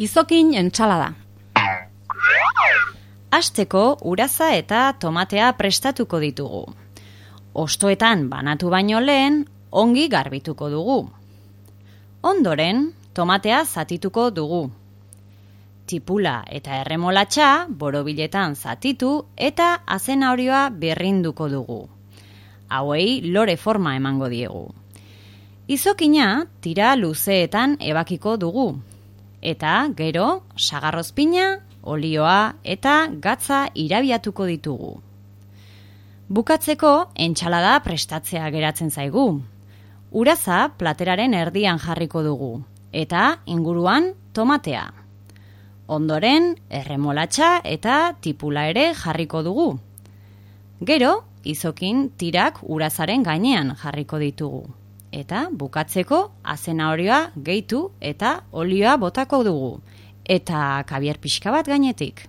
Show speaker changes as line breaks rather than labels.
Izokin entsalada. Asteko uraza eta tomatea prestatuko ditugu. Ostoetan banatu baino lehen, ongi garbituko dugu. Ondoren, tomatea zatituko dugu. Tipula eta erremolatxa borobiletan zatitu eta azena horioa berrinduko dugu. Hauei lore forma emango diegu. Izokina tira luzeetan ebakiko dugu. Eta gero, sagarrozpina, olioa eta gatza irabiatuko ditugu. Bukatzeko, entxalada prestatzea geratzen zaigu. Uraza plateraren erdian jarriko dugu, eta inguruan tomatea. Ondoren, erremolatxa eta tipula ere jarriko dugu. Gero, izokin tirak urazaren gainean jarriko ditugu. Eta bukatzeko azena horioa gehitu eta olioa botako dugu. Eta kabier pixka bat gainetik.